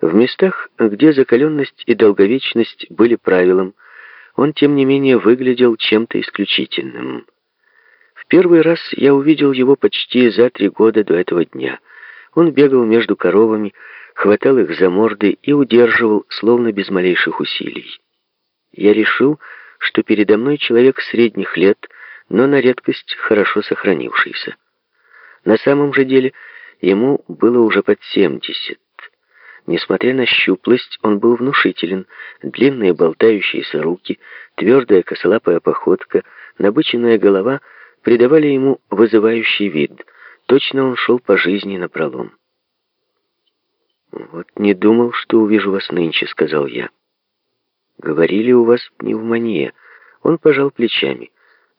В местах, где закаленность и долговечность были правилом, он, тем не менее, выглядел чем-то исключительным. В первый раз я увидел его почти за три года до этого дня. Он бегал между коровами, хватал их за морды и удерживал, словно без малейших усилий. Я решил, что передо мной человек средних лет, но на редкость хорошо сохранившийся. На самом же деле ему было уже под семьдесят. Несмотря на щуплость, он был внушителен. Длинные болтающиеся руки, твердая косолапая походка, набыченная голова придавали ему вызывающий вид. Точно он шел по жизни напролом. «Вот не думал, что увижу вас нынче», — сказал я. «Говорили, у вас пневмония». Он пожал плечами.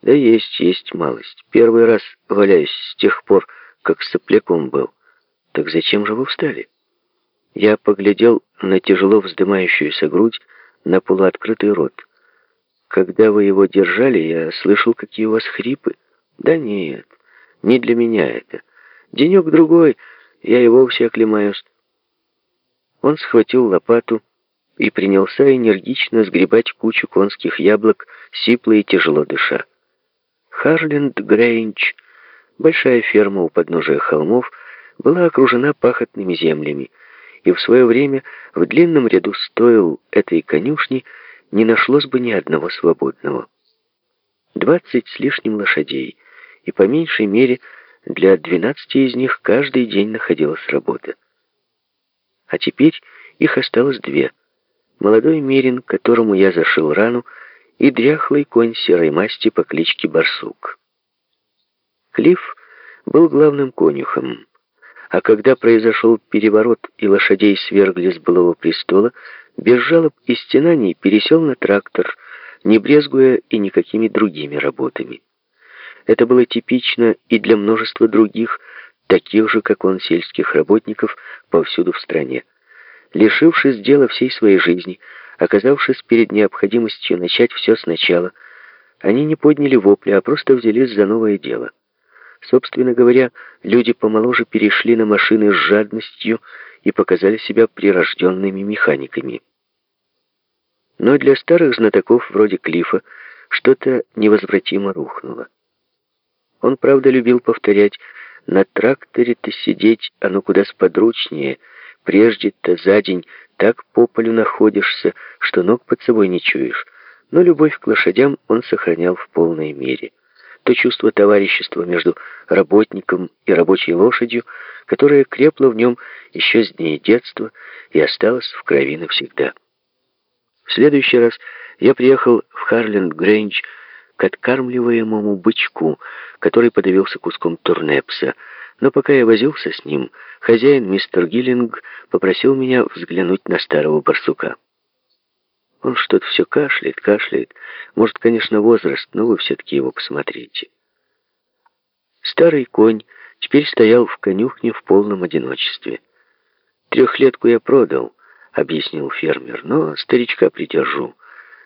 «Да есть, есть малость. Первый раз валяюсь с тех пор, как сопляком был. Так зачем же вы встали?» Я поглядел на тяжело вздымающуюся грудь, на полуоткрытый рот. Когда вы его держали, я слышал, какие у вас хрипы. Да нет, не для меня это. Денек-другой, я и вовсе оклемаюсь. Он схватил лопату и принялся энергично сгребать кучу конских яблок, сипло и тяжело дыша. Харленд Грейнч, большая ферма у подножия холмов, была окружена пахотными землями, и в свое время в длинном ряду стоил этой конюшни не нашлось бы ни одного свободного. Двадцать с лишним лошадей, и по меньшей мере для двенадцати из них каждый день находилась работа. А теперь их осталось две. Молодой мерин, которому я зашил рану, и дряхлый конь серой масти по кличке Барсук. Клифф был главным конюхом, а когда произошел переворот и лошадей свергли с былого престола, без жалоб и стенаний пересел на трактор, не брезгуя и никакими другими работами. Это было типично и для множества других, таких же, как он, сельских работников повсюду в стране. Лишившись дела всей своей жизни, оказавшись перед необходимостью начать все сначала, они не подняли вопли, а просто взялись за новое дело. Собственно говоря, люди помоложе перешли на машины с жадностью и показали себя прирожденными механиками. Но для старых знатоков вроде Клифа что-то невозвратимо рухнуло. Он, правда, любил повторять, на тракторе-то сидеть, оно куда сподручнее, прежде-то за день так по полю находишься, что ног под собой не чуешь, но любовь к лошадям он сохранял в полной мере то чувство товарищества между работником и рабочей лошадью, которое крепло в нем еще с дней детства и осталось в крови навсегда. В следующий раз я приехал в Харленд-Грейндж к откармливаемому бычку, который подавился куском турнепса, но пока я возился с ним, хозяин мистер Гиллинг попросил меня взглянуть на старого барсука. Он что-то все кашляет, кашляет. Может, конечно, возраст, но вы все-таки его посмотрите. Старый конь теперь стоял в конюхне в полном одиночестве. «Трехлетку я продал», — объяснил фермер, — «но старичка придержу.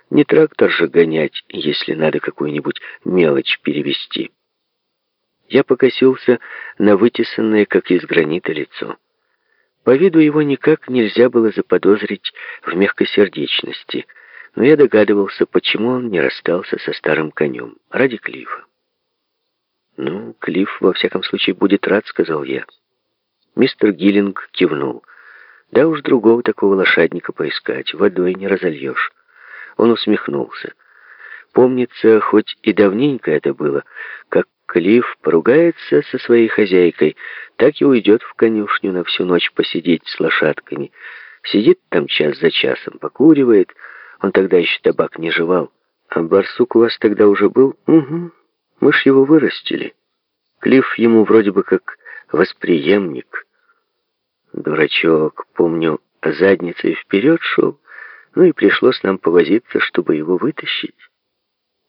Не трактор же гонять, если надо какую-нибудь мелочь перевести». Я покосился на вытесанное, как из гранита, лицо. По виду его никак нельзя было заподозрить в мягкосердечности, но я догадывался, почему он не расстался со старым конем, ради Клифа. «Ну, Клифф, во всяком случае, будет рад», — сказал я. Мистер Гиллинг кивнул. «Да уж другого такого лошадника поискать, водой не разольешь». Он усмехнулся. Помнится, хоть и давненько это было, как Клифф поругается со своей хозяйкой, так и уйдет в конюшню на всю ночь посидеть с лошадками. Сидит там час за часом, покуривает. Он тогда еще табак не жевал. А барсук у вас тогда уже был? Угу. Мы ж его вырастили. Клифф ему вроде бы как восприемник. Дурачок, помню, задницей вперед шел. Ну и пришлось нам повозиться, чтобы его вытащить.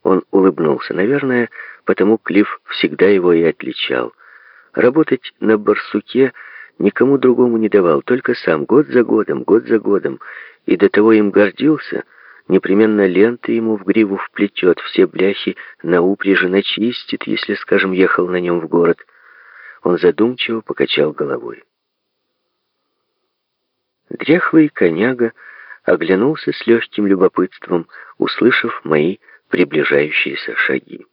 Он улыбнулся. Наверное, потому Клифф всегда его и отличал. Работать на барсуке никому другому не давал, только сам, год за годом, год за годом. И до того им гордился, непременно ленты ему в гриву вплетет, все бляхи на упряжи начистит, если, скажем, ехал на нем в город. Он задумчиво покачал головой. Дряхлый коняга оглянулся с легким любопытством, услышав мои приближающиеся шаги.